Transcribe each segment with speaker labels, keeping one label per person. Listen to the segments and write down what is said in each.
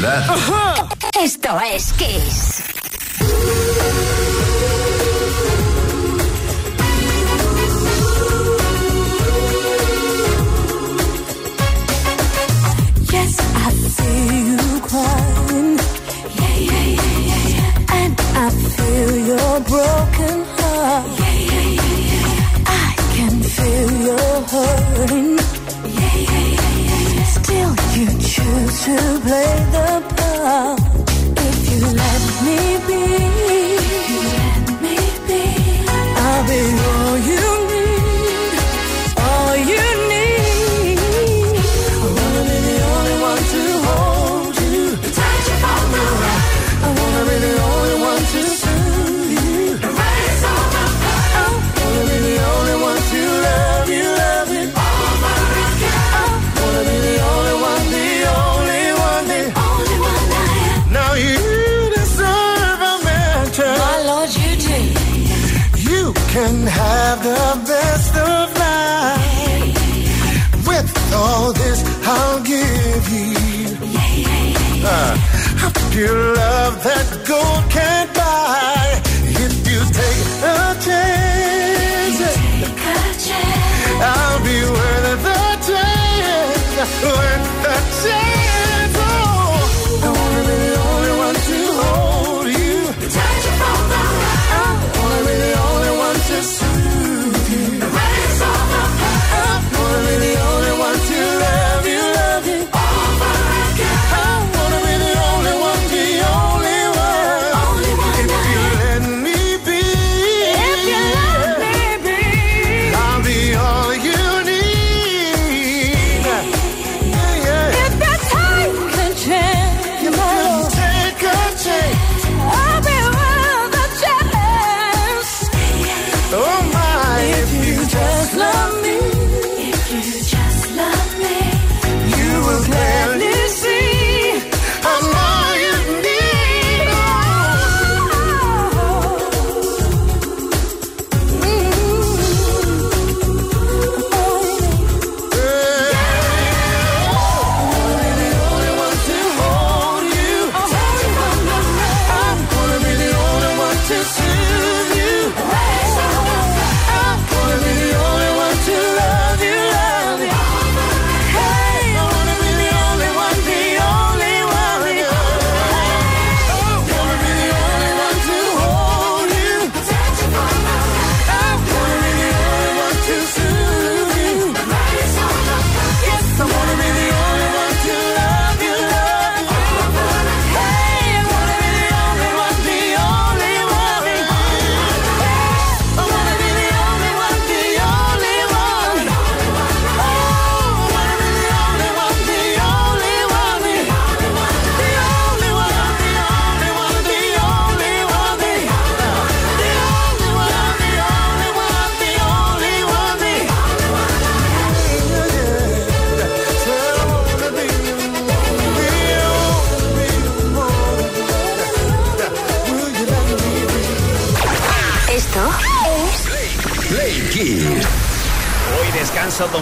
Speaker 1: That.
Speaker 2: Ajá.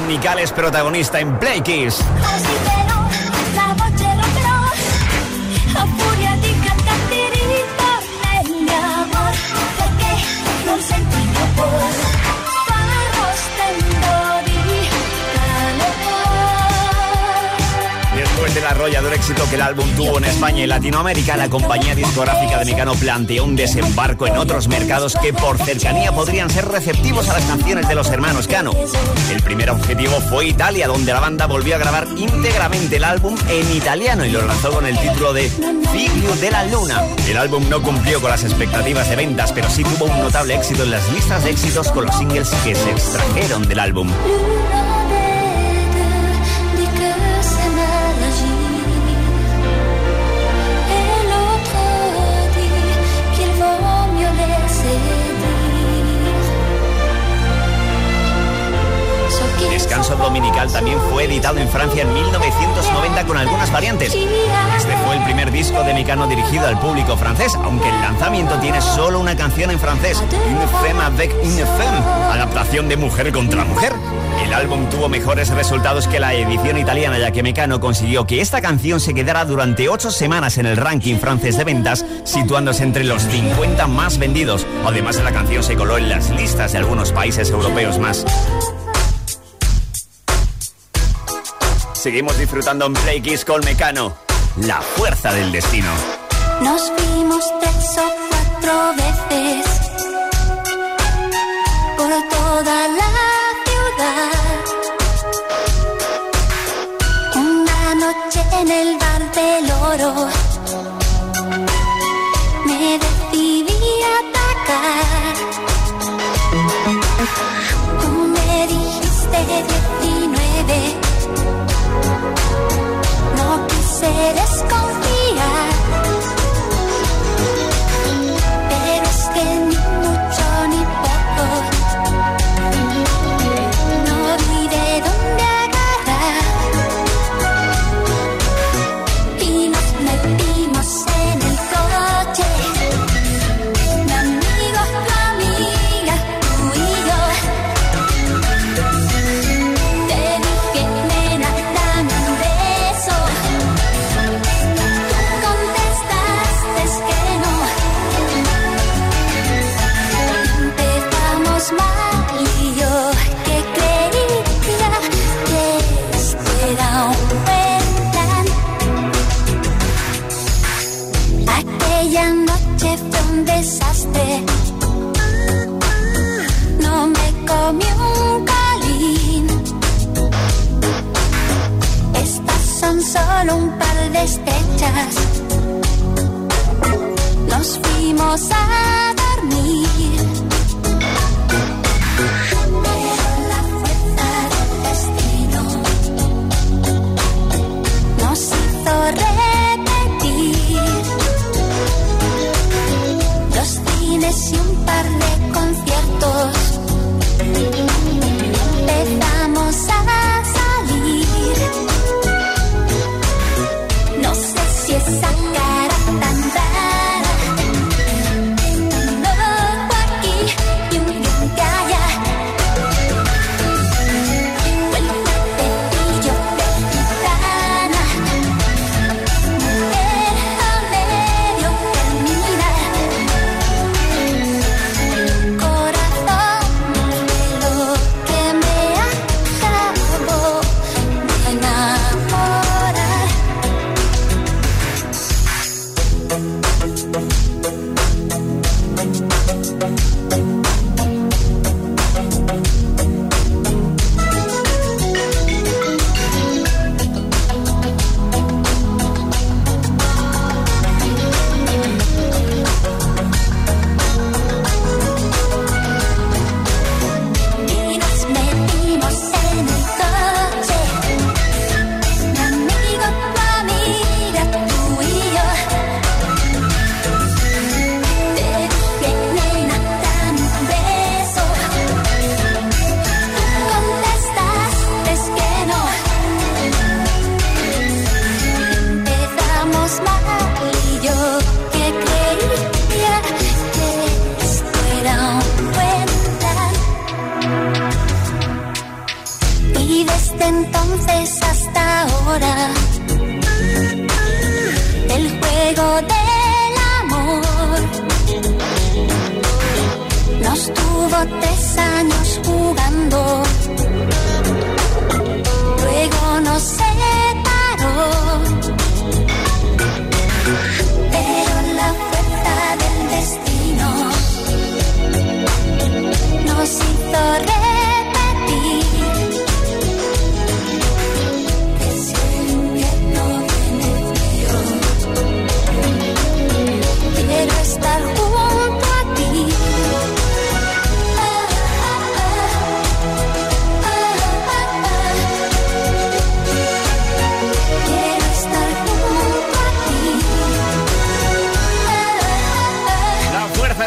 Speaker 2: Es
Speaker 3: protagonista en Play Kiss. arrollador éxito que el álbum tuvo en España y Latinoamérica, la compañía discográfica de Mecano planteó un desembarco en otros mercados que por cercanía podrían ser receptivos a las canciones de los hermanos Cano. El primer objetivo fue Italia, donde la banda volvió a grabar íntegramente el álbum en italiano y lo lanzó con el título de Figlio de la Luna. El álbum no cumplió con las expectativas de ventas, pero sí tuvo un notable éxito en las listas de éxitos con los singles que se extrajeron del álbum. Descanso Dominical también fue editado en Francia en 1990 con algunas variantes. Este fue el primer disco de Mecano dirigido al público francés, aunque el lanzamiento tiene solo una canción en francés, Une femme avec une femme, adaptación de mujer contra mujer. El álbum tuvo mejores resultados que la edición italiana, ya que Mecano consiguió que esta canción se quedara durante ocho semanas en el ranking francés de ventas, situándose entre los 50 más vendidos. Además, la canción se coló en las listas de algunos países europeos más. Seguimos disfrutando en Play Kiss con Mecano, la fuerza del destino.
Speaker 4: Nos vimos tres o cuatro veces por toda la ciudad. Una noche en el bar del oro No quise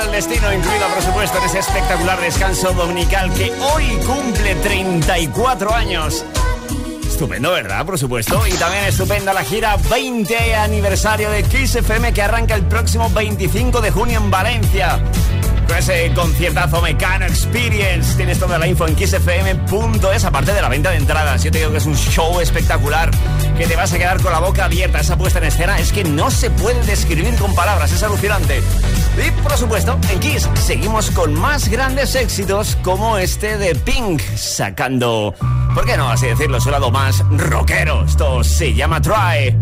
Speaker 4: Fuerza del destino,
Speaker 3: incluida por supuesto en ese espectacular descanso dominical que hoy cumple 34 años.
Speaker 5: Estupendo, ¿verdad? Por supuesto. Y también estupenda la gira 20 aniversario de Kiss FM que arranca el próximo 25 de junio en Valencia. Con ese conciertazo Mecano Experience. Tienes toda la info en kissfm.es, aparte de la venta de entradas. Yo te digo que es un show espectacular que te vas a quedar con la boca abierta. Esa puesta en escena es que no se puede describir con palabras, es alucinante. Y por supuesto, en Kiss seguimos con más grandes éxitos como este de Pink, sacando, ¿por qué no así decirlo, su lado más rockero? Esto se llama Try.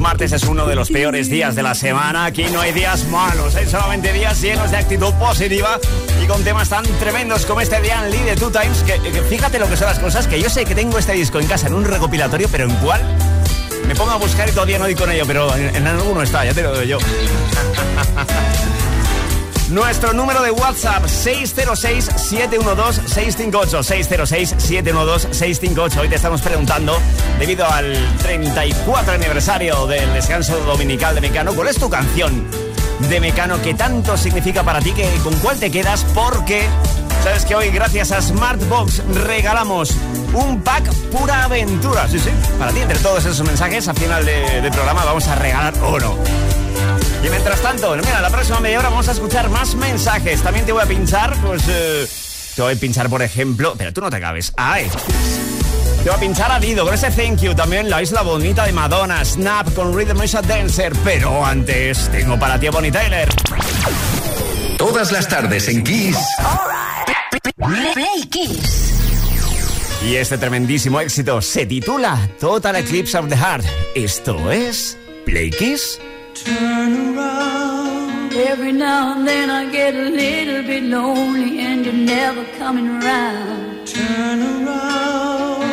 Speaker 3: Martes es uno de los peores días de la semana. Aquí no hay días malos, hay solamente días llenos de actitud positiva y con temas tan tremendos como este de Anne Lee de Two Times. Fíjate lo que son las cosas, que yo sé que tengo este disco en casa en un recopilatorio, pero ¿en cuál? Me pongo a buscar y todavía no di con ello, pero en, en alguno está, ya te lo doy yo. Nuestro número de WhatsApp 606-712-658. 606-712-658. Hoy te estamos preguntando, debido al 34 aniversario del descanso dominical de Mecano, ¿cuál es tu canción de Mecano que tanto significa para ti? Que, ¿Con cuál te quedas? Porque sabes que hoy, gracias a Smartbox, regalamos un pack pura aventura. Sí, sí. Para ti, entre todos esos mensajes, al final del de programa vamos a regalar oro. Y mientras tanto, mira, la próxima media hora vamos a escuchar más mensajes. También te voy a pinchar, pues. Eh, te voy a pinchar, por ejemplo. Pero tú no te acabes. ¡Ay! Te voy a pinchar a Dido con ese thank you. También la isla bonita de Madonna. Snap con Rhythm Dancer. Pero antes, tengo para ti a Bonnie Tyler.
Speaker 4: Todas las tardes en Kiss.
Speaker 2: Play Kiss.
Speaker 3: Y este tremendísimo éxito se titula Total Eclipse of the Heart. Esto es Play Kiss.
Speaker 6: turn around. Every now and then I get a little bit lonely and you're never coming around. Turn around.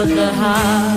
Speaker 6: Of the heart.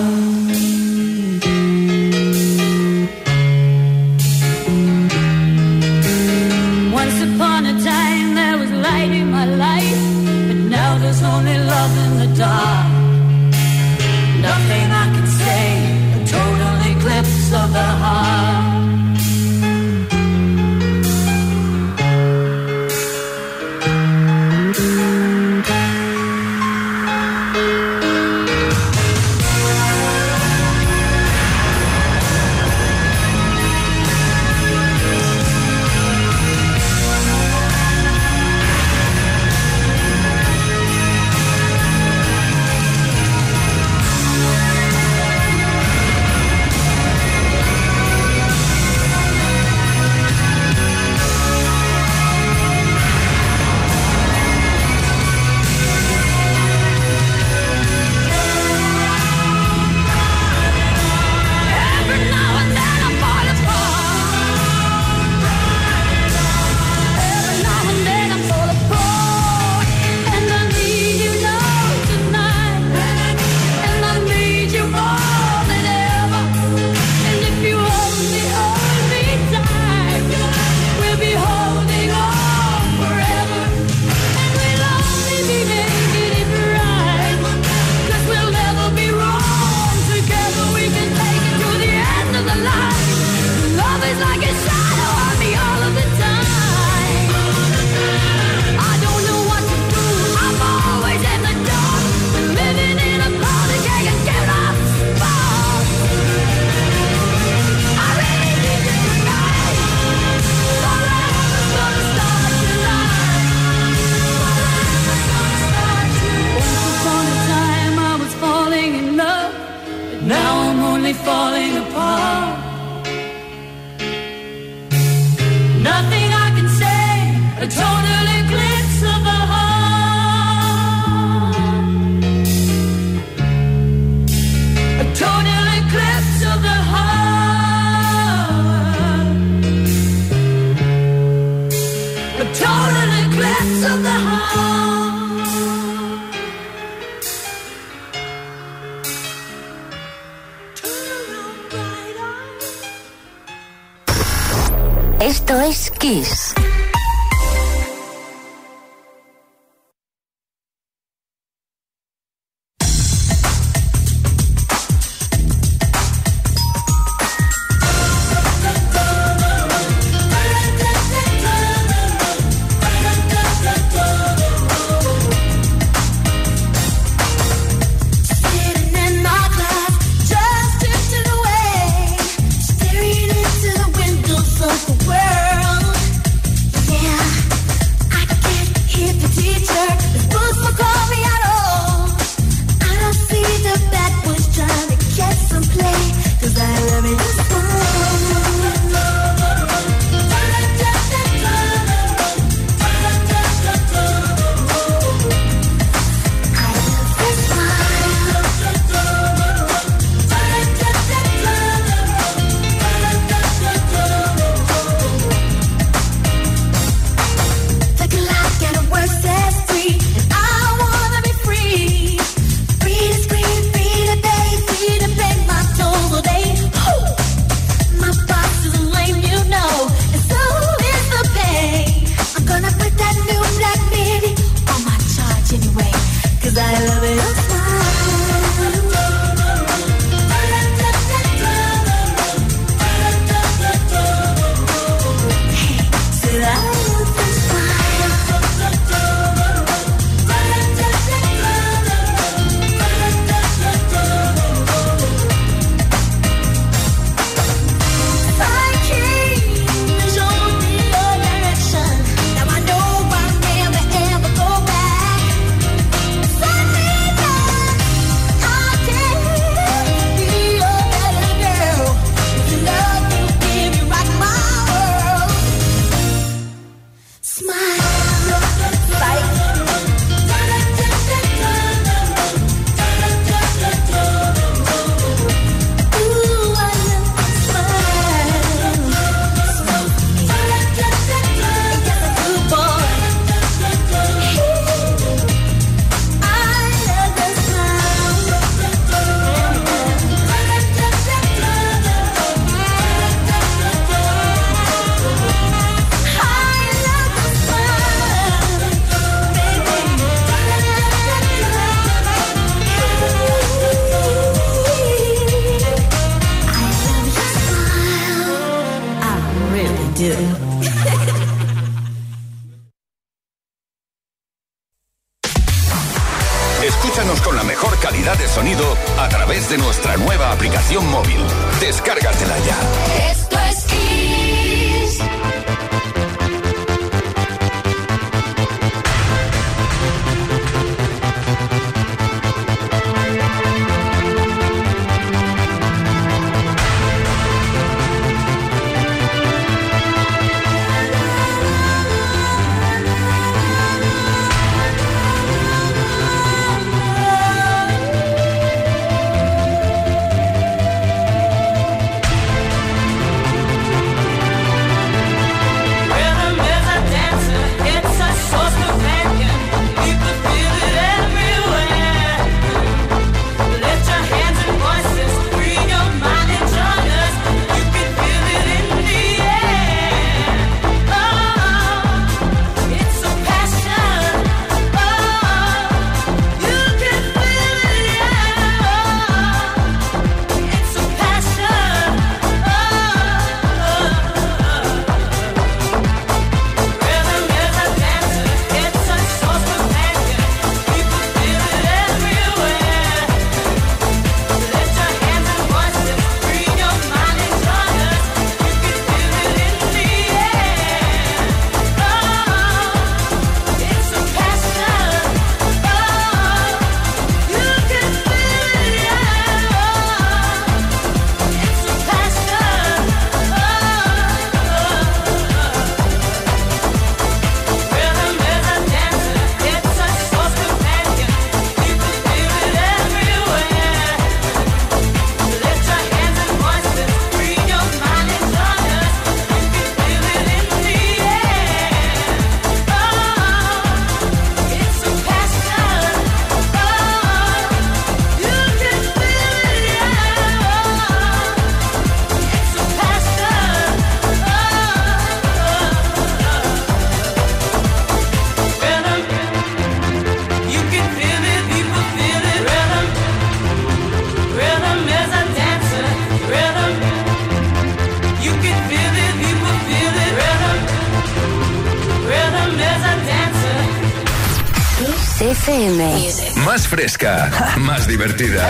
Speaker 4: Divertida.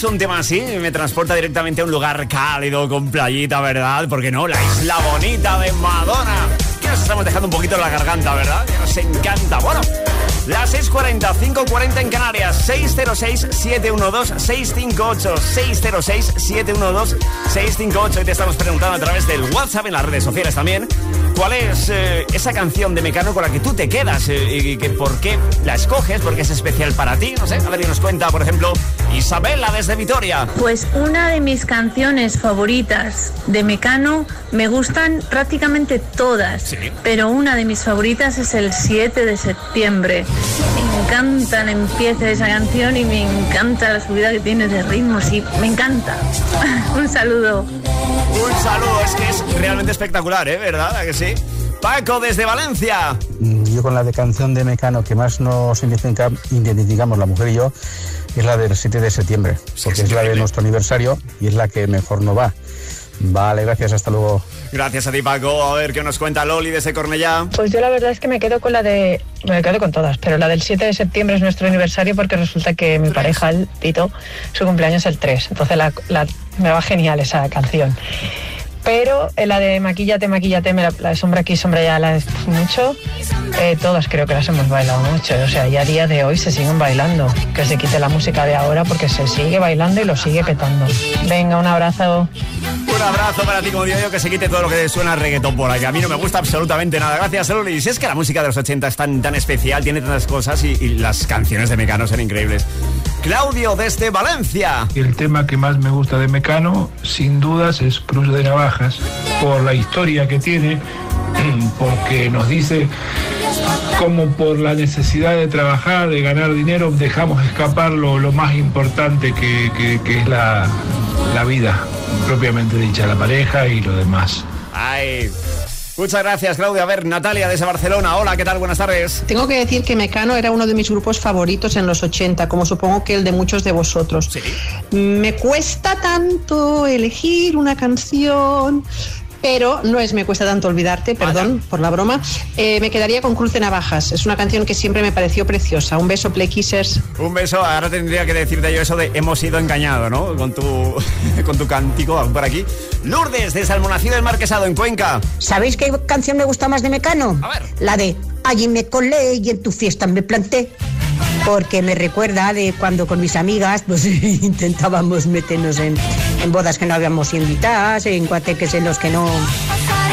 Speaker 3: Escucho un tema así me transporta directamente a un lugar cálido, con playita, ¿verdad? Porque no, la isla bonita de Madonna. Que nos estamos dejando un poquito la garganta, ¿verdad? Que nos encanta. Bueno, las 6.40, 5.40 en Canarias, 606-712-658, 606-712-658. Y te estamos preguntando a través del WhatsApp, en las redes sociales también, cuál es eh, esa canción de Mecano con la que tú te quedas eh, y que por qué la escoges, porque es especial para ti. No sé, a ver, y nos cuenta, por ejemplo, Isabela desde Vitoria.
Speaker 7: Pues una de mis canciones favoritas de Mecano me gustan prácticamente todas,
Speaker 3: Sí.
Speaker 7: pero una de mis favoritas es el 7 de septiembre. Me encanta el empiece de esa canción y me encanta la subida que tiene de ritmos y me encanta. Un saludo.
Speaker 3: Un saludo, es que es realmente espectacular, ¿eh? ¿Verdad? ¿A que sí? Paco desde Valencia.
Speaker 8: Mm, Yo con la de canción de Mecano que más nos identifica- identificamos la mujer y yo es la del 7 de septiembre,
Speaker 3: Sí,
Speaker 8: porque
Speaker 3: es
Speaker 8: es, la de nuestro aniversario y es la que mejor no va. Vale, gracias, hasta luego.
Speaker 3: Gracias a ti, Paco. A ver qué nos cuenta Loli desde Cornellá.
Speaker 9: Pues yo la verdad es que me quedo con la de, me quedo con todas, pero la del 7 de septiembre es nuestro aniversario porque resulta que mi pareja, el Tito, su cumpleaños es el 3, entonces la- la- me va genial esa canción. Pero eh, la de maquillate, maquillate, me la, la de sombra aquí, sombra allá, la de mucho, eh, todas creo que las hemos bailado mucho. O sea, y a día de hoy se siguen bailando. Que se quite la música de ahora porque se sigue bailando y lo sigue petando. Venga, un abrazo.
Speaker 5: Un abrazo para ti, como digo yo, que se quite todo lo que suena reggaetón por aquí. A mí no me gusta absolutamente nada. Gracias, si es que la música de los 80 es tan, tan especial, tiene tantas cosas y, y las canciones de Mecano son increíbles. Claudio, desde Valencia.
Speaker 10: El tema que más me gusta de Mecano, sin dudas, es Cruz de Navajas, por la historia que tiene, porque nos dice cómo por la necesidad de trabajar, de ganar dinero, dejamos escapar lo, lo más importante que, que- que es la, la vida, propiamente dicha, la pareja y lo demás.
Speaker 5: Ay. Muchas gracias, Claudio. A ver, Natalia, desde Barcelona. Hola, ¿qué tal? Buenas tardes.
Speaker 11: Tengo que decir que Mecano era uno de mis grupos favoritos en los 80, como supongo que el de muchos de vosotros. Me cuesta tanto elegir una canción, pero no es me cuesta tanto olvidarte, perdón por la broma. Eh, me quedaría con Cruz de Navajas. Es una canción que siempre me pareció preciosa. Un beso, Play Kissers.
Speaker 5: Un beso. Ahora tendría que decirte yo eso de hemos sido engañados, ¿no? Con tu, con tu cántico por aquí. Lourdes, desde Almonacid del Marquesado, en Cuenca.
Speaker 12: ¿Sabéis qué canción me gusta más de Mecano? La de Allí me colé y en tu fiesta me planté. Porque me recuerda de cuando con mis amigas pues intentábamos meternos en, en bodas que no habíamos invitadas, en guateques en los que no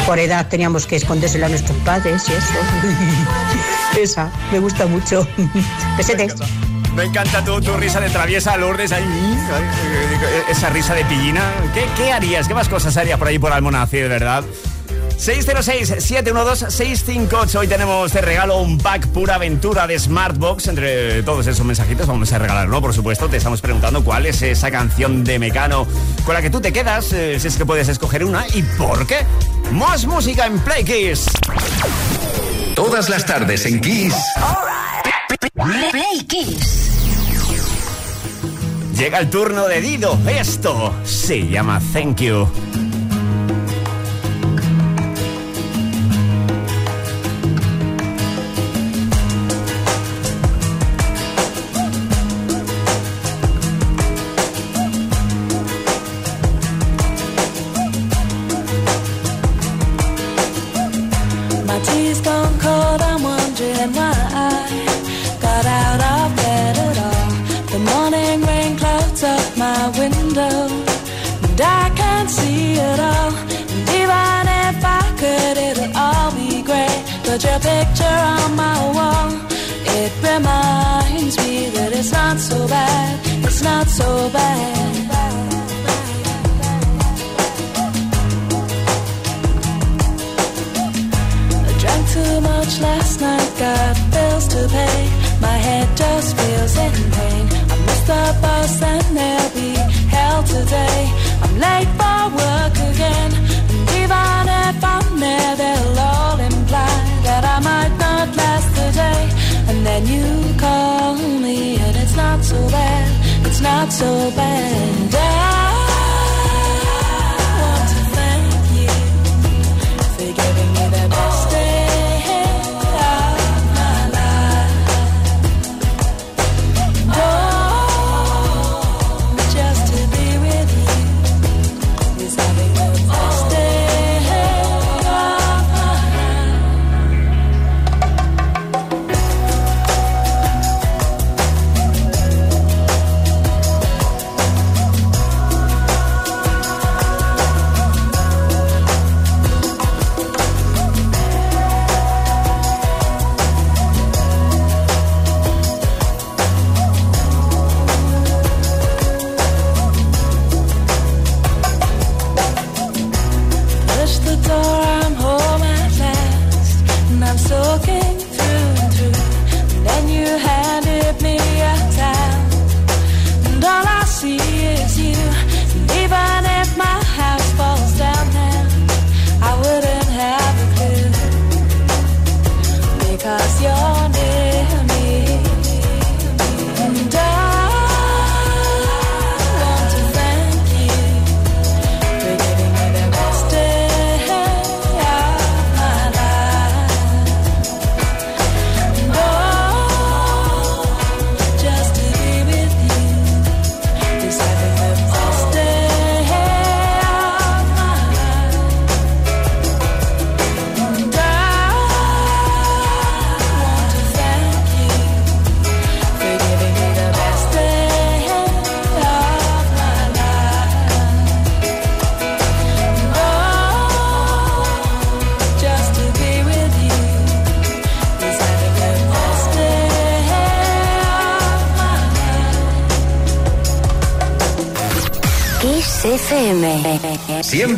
Speaker 12: por edad teníamos que escondérselo a nuestros padres y eso. Esa, me gusta mucho. Besetes.
Speaker 5: Me encanta tu, tu risa de traviesa, Lourdes. ahí, ay, esa risa de pillina. ¿Qué, ¿Qué harías? ¿Qué más cosas harías por ahí por Almonacid, verdad? 606-712-658. Hoy tenemos de regalo un pack pura aventura de Smartbox. Entre todos esos mensajitos vamos a regalar, ¿no? Por supuesto, te estamos preguntando cuál es esa canción de Mecano con la que tú te quedas, eh, si es que puedes escoger una y por qué. Más música en Play Kiss.
Speaker 1: Todas las tardes en Kiss.
Speaker 13: Play Kiss.
Speaker 5: Llega el turno de Dido. Esto se llama Thank You.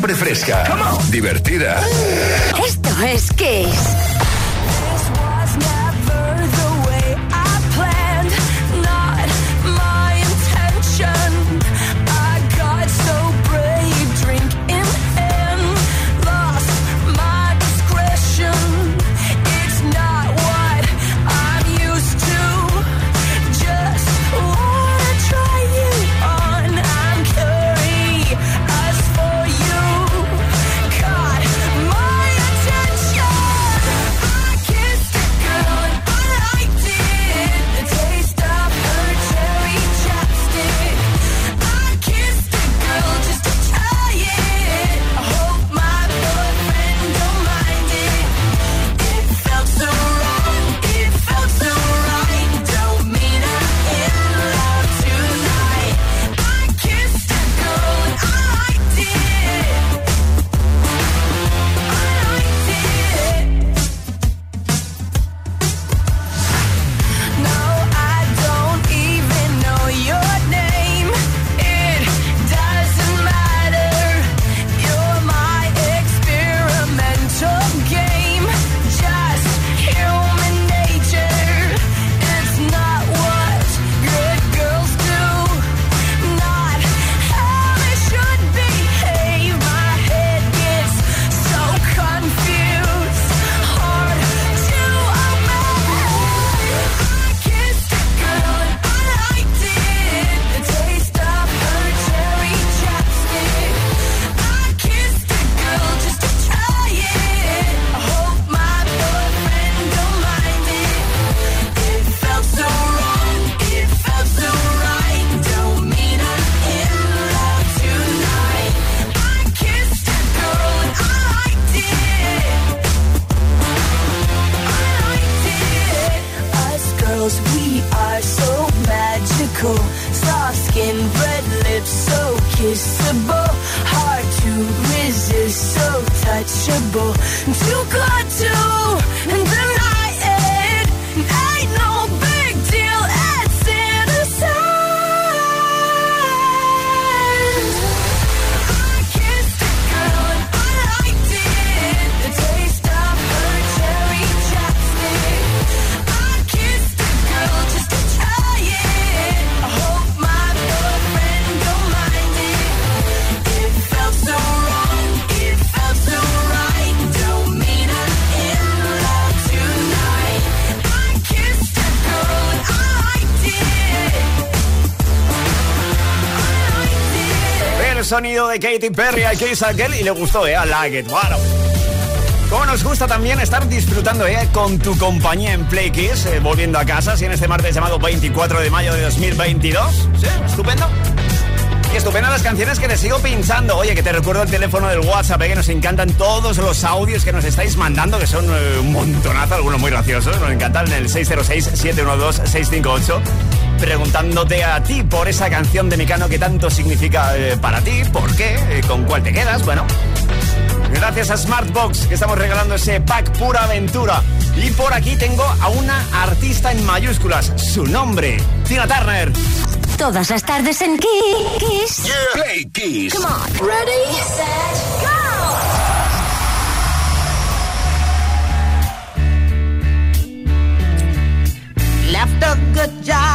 Speaker 14: Siempre fresca. Divertida. girls, we are so magical. Soft skin, red lips, so kissable. Hard to
Speaker 1: resist,
Speaker 13: so touchable. Too
Speaker 3: good de Katy Perry a Keith aquel y le gustó, ¿eh? I like it. Bueno. Como nos gusta también estar disfrutando ¿eh? con tu compañía en Play Kiss, eh, volviendo a casa, si en este martes llamado 24 de mayo de 2022. Sí, estupendo. Y estupendas las canciones que te sigo pinchando. Oye, que te recuerdo el teléfono del WhatsApp, ¿eh? que nos encantan todos los audios que nos estáis mandando, que son eh, un montonazo, algunos muy graciosos. Nos encantan el 606-712-658 preguntándote a ti por esa canción de Mecano que tanto significa eh, para ti, por qué, eh, con cuál te quedas, bueno. Gracias a Smartbox que estamos regalando ese pack pura aventura. Y por aquí tengo a una artista en mayúsculas, su nombre, Tina Turner.
Speaker 13: Todas las tardes en Kiss.
Speaker 1: Play Kiss.
Speaker 13: Come on. Ready, set, go.
Speaker 4: Left a good job